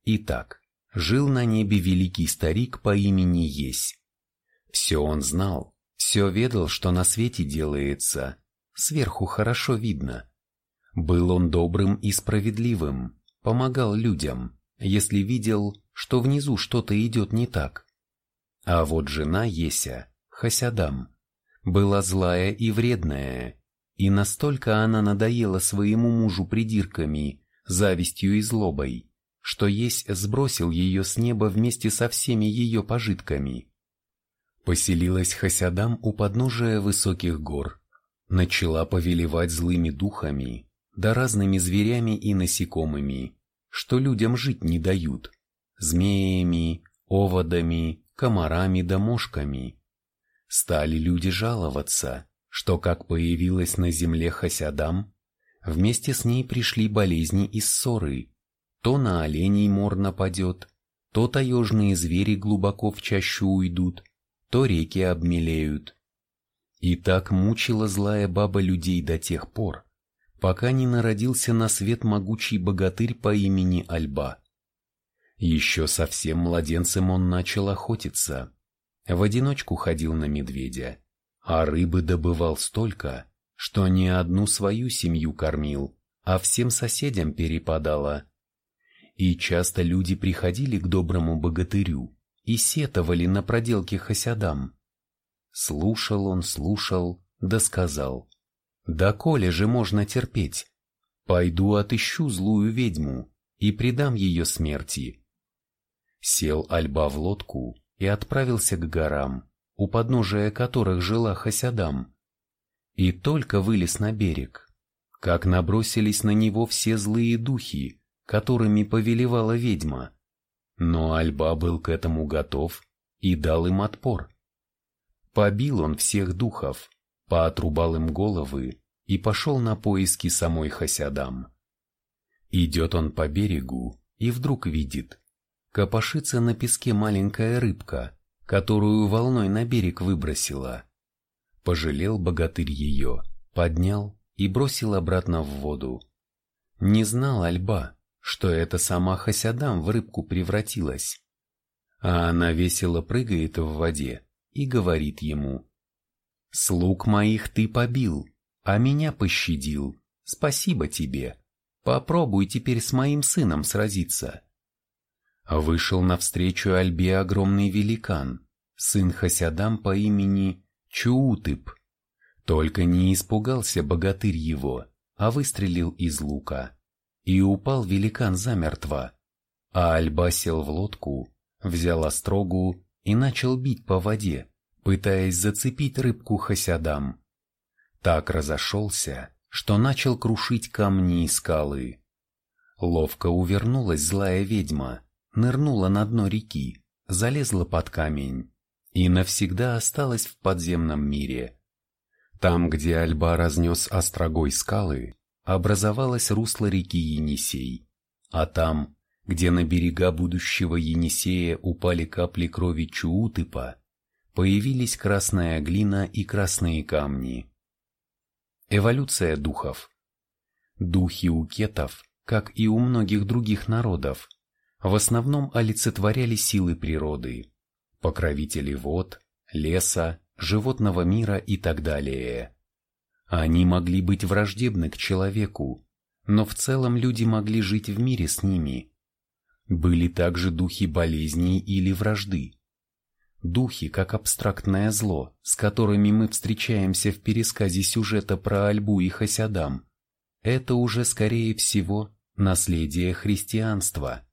Итак, жил на небе великий старик по имени Есть. Все он знал, все ведал, что на свете делается, сверху хорошо видно. Был он добрым и справедливым, помогал людям, если видел, что внизу что-то идет не так. А вот жена Еся, Хасядам, была злая и вредная, и настолько она надоела своему мужу придирками, завистью и злобой, что есть сбросил ее с неба вместе со всеми ее пожитками. Поселилась Хасядам у подножия высоких гор, начала повелевать злыми духами, да разными зверями и насекомыми, что людям жить не дают, змеями, оводами, комарами да мошками. Стали люди жаловаться, что как появилась на земле Хасядам, вместе с ней пришли болезни и ссоры, то на оленей мор нападет, то таежные звери глубоко в чащу уйдут, то реки обмелеют. И так мучила злая баба людей до тех пор, пока не народился на свет могучий богатырь по имени Альба. Еще совсем младенцем он начал охотиться. В одиночку ходил на медведя, а рыбы добывал столько, что не одну свою семью кормил, а всем соседям перепадало. И часто люди приходили к доброму богатырю и сетовали на проделки Хасядам. Слушал он, слушал, да сказал, «Да коли же можно терпеть? Пойду отыщу злую ведьму и предам ее смерти». Сел Альба в лодку и отправился к горам, у подножия которых жила Хасядам. И только вылез на берег, как набросились на него все злые духи, которыми повелевала ведьма. Но Альба был к этому готов и дал им отпор. Побил он всех духов, поотрубал им головы и пошел на поиски самой Хасядам. Идет он по берегу и вдруг видит, копошится на песке маленькая рыбка, которую волной на берег выбросила. Пожалел богатырь ее, поднял и бросил обратно в воду. Не знал Альба, что это сама Хасядам в рыбку превратилась. А она весело прыгает в воде и говорит ему, Слуг моих ты побил, а меня пощадил. Спасибо тебе. Попробуй теперь с моим сыном сразиться. Вышел навстречу Альбе огромный великан, сын Хасядам по имени Чуутып. Только не испугался богатырь его, а выстрелил из лука. И упал великан замертво. А Альба сел в лодку, взял острогу и начал бить по воде, пытаясь зацепить рыбку Хасядам. Так разошелся, что начал крушить камни и скалы. Ловко увернулась злая ведьма, нырнула на дно реки, залезла под камень и навсегда осталась в подземном мире. Там, где Альба разнес острогой скалы, образовалось русло реки Енисей, а там, где на берега будущего Енисея упали капли крови Чуутыпа, появились красная глина и красные камни. Эволюция духов. Духи у кетов, как и у многих других народов, в основном олицетворяли силы природы, покровители вод, леса, животного мира и так далее. Они могли быть враждебны к человеку, но в целом люди могли жить в мире с ними. Были также духи болезней или вражды. Духи как абстрактное зло, с которыми мы встречаемся в пересказе сюжета про Альбу и Хасядам, это уже скорее всего наследие христианства.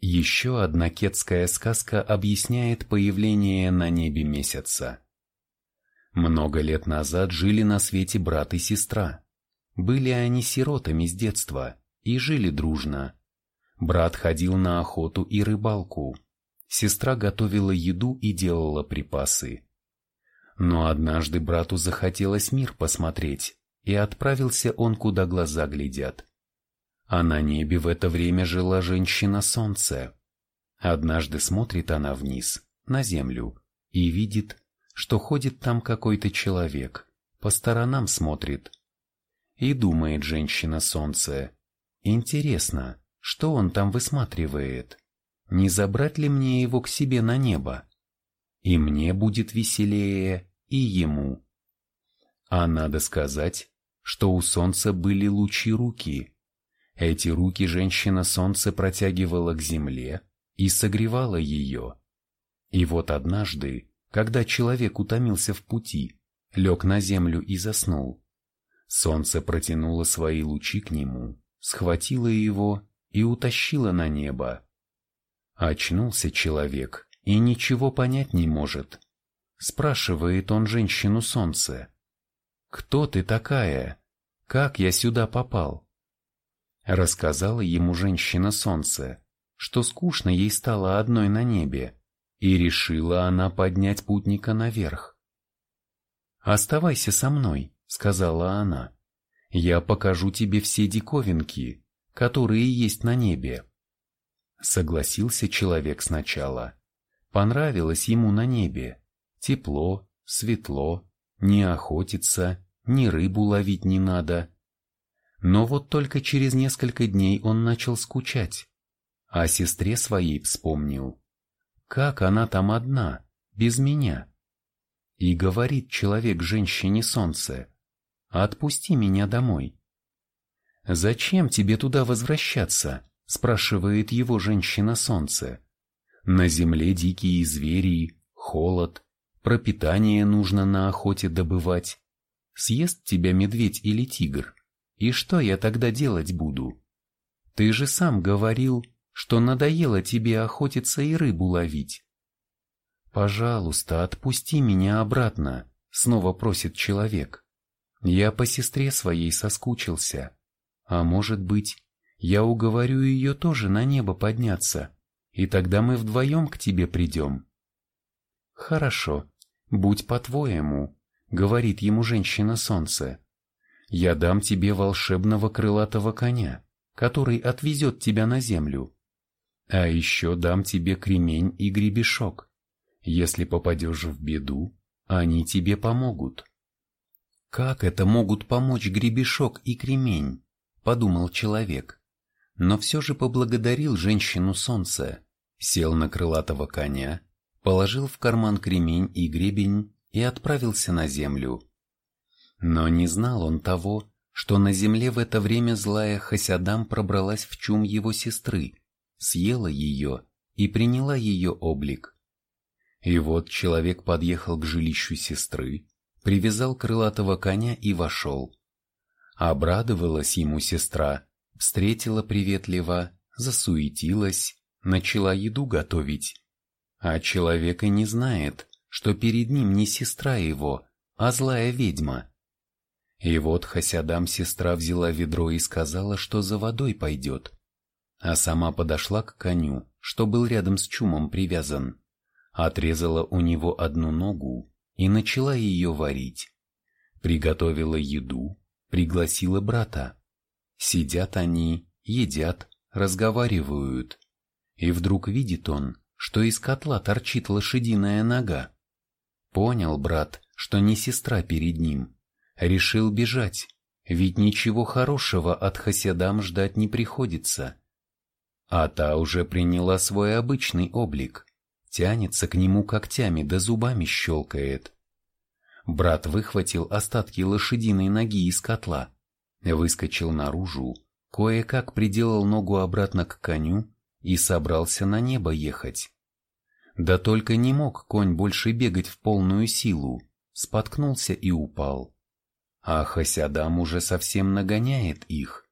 Еще одна кетская сказка объясняет появление на небе месяца. Много лет назад жили на свете брат и сестра. Были они сиротами с детства и жили дружно. Брат ходил на охоту и рыбалку, Сестра готовила еду и делала припасы. Но однажды брату захотелось мир посмотреть, и отправился он, куда глаза глядят. А на небе в это время жила женщина-солнце. Однажды смотрит она вниз, на землю, и видит, что ходит там какой-то человек, по сторонам смотрит. И думает женщина-солнце, интересно, что он там высматривает не забрать ли мне его к себе на небо? И мне будет веселее, и ему. А надо сказать, что у солнца были лучи руки. Эти руки женщина-солнце протягивала к земле и согревала ее. И вот однажды, когда человек утомился в пути, лег на землю и заснул, солнце протянуло свои лучи к нему, схватило его и утащило на небо. Очнулся человек и ничего понять не может. Спрашивает он женщину солнце. «Кто ты такая? Как я сюда попал?» Рассказала ему женщина солнце, что скучно ей стало одной на небе, и решила она поднять путника наверх. «Оставайся со мной», — сказала она. «Я покажу тебе все диковинки, которые есть на небе». Согласился человек сначала. Понравилось ему на небе. Тепло, светло, не охотиться, ни рыбу ловить не надо. Но вот только через несколько дней он начал скучать. О сестре своей вспомнил. Как она там одна, без меня? И говорит человек женщине солнце, «Отпусти меня домой». «Зачем тебе туда возвращаться?» спрашивает его женщина-солнце. На земле дикие звери, холод, пропитание нужно на охоте добывать. Съест тебя медведь или тигр, и что я тогда делать буду? Ты же сам говорил, что надоело тебе охотиться и рыбу ловить. «Пожалуйста, отпусти меня обратно», — снова просит человек. «Я по сестре своей соскучился. А может быть, я уговорю ее тоже на небо подняться, и тогда мы вдвоем к тебе придем. Хорошо, будь по-твоему, говорит ему женщина-солнце. Я дам тебе волшебного крылатого коня, который отвезет тебя на землю. А еще дам тебе кремень и гребешок. Если попадешь в беду, они тебе помогут. Как это могут помочь гребешок и кремень? Подумал человек но все же поблагодарил женщину солнца, сел на крылатого коня, положил в карман кремень и гребень и отправился на землю. Но не знал он того, что на земле в это время злая Хасядам пробралась в чум его сестры, съела ее и приняла ее облик. И вот человек подъехал к жилищу сестры, привязал крылатого коня и вошел. Обрадовалась ему сестра, встретила приветливо, засуетилась, начала еду готовить. А человек и не знает, что перед ним не сестра его, а злая ведьма. И вот Хасядам сестра взяла ведро и сказала, что за водой пойдет. А сама подошла к коню, что был рядом с чумом привязан, отрезала у него одну ногу и начала ее варить. Приготовила еду, пригласила брата. Сидят они, едят, разговаривают. И вдруг видит он, что из котла торчит лошадиная нога. Понял брат, что не сестра перед ним. Решил бежать, ведь ничего хорошего от Хаседам ждать не приходится. А та уже приняла свой обычный облик тянется к нему когтями да зубами щелкает. Брат выхватил остатки лошадиной ноги из котла, выскочил наружу, кое-как приделал ногу обратно к коню и собрался на небо ехать. Да только не мог конь больше бегать в полную силу, споткнулся и упал. А Хасядам уже совсем нагоняет их.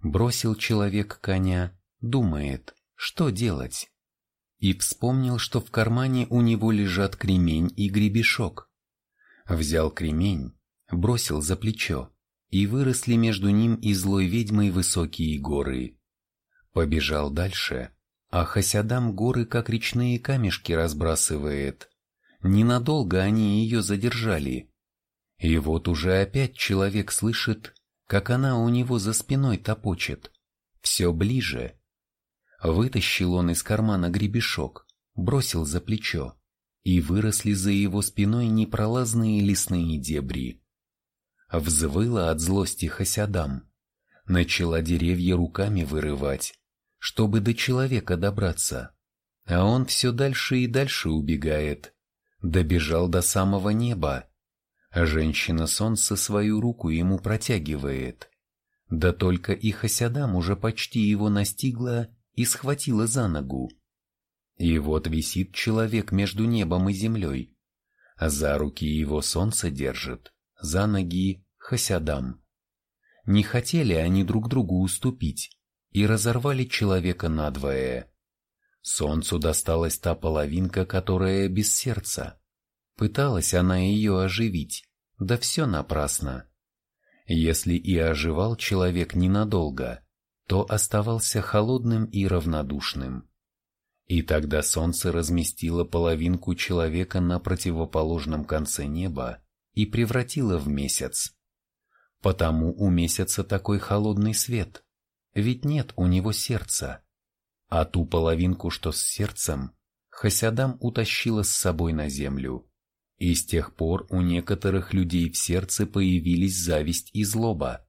Бросил человек коня, думает, что делать и вспомнил, что в кармане у него лежат кремень и гребешок. Взял кремень, бросил за плечо, и выросли между ним и злой ведьмой высокие горы. Побежал дальше, а Хасядам горы как речные камешки разбрасывает. Ненадолго они ее задержали. И вот уже опять человек слышит, как она у него за спиной топочет. Все ближе, Вытащил он из кармана гребешок, бросил за плечо, и выросли за его спиной непролазные лесные дебри. Взвыла от злости Хасядам, начала деревья руками вырывать, чтобы до человека добраться, а он все дальше и дальше убегает, добежал до самого неба. Женщина солнце свою руку ему протягивает. Да только и Хасядам уже почти его настигла и схватила за ногу. И вот висит человек между небом и землей. За руки его солнце держит, за ноги Хасядам. Не хотели они друг другу уступить и разорвали человека надвое. Солнцу досталась та половинка, которая без сердца. Пыталась она ее оживить, да все напрасно. Если и оживал человек ненадолго, то оставался холодным и равнодушным. И тогда солнце разместило половинку человека на противоположном конце неба и превратило в месяц. Потому у месяца такой холодный свет, ведь нет у него сердца. А ту половинку, что с сердцем, Хасядам утащила с собой на землю. И с тех пор у некоторых людей в сердце появились зависть и злоба.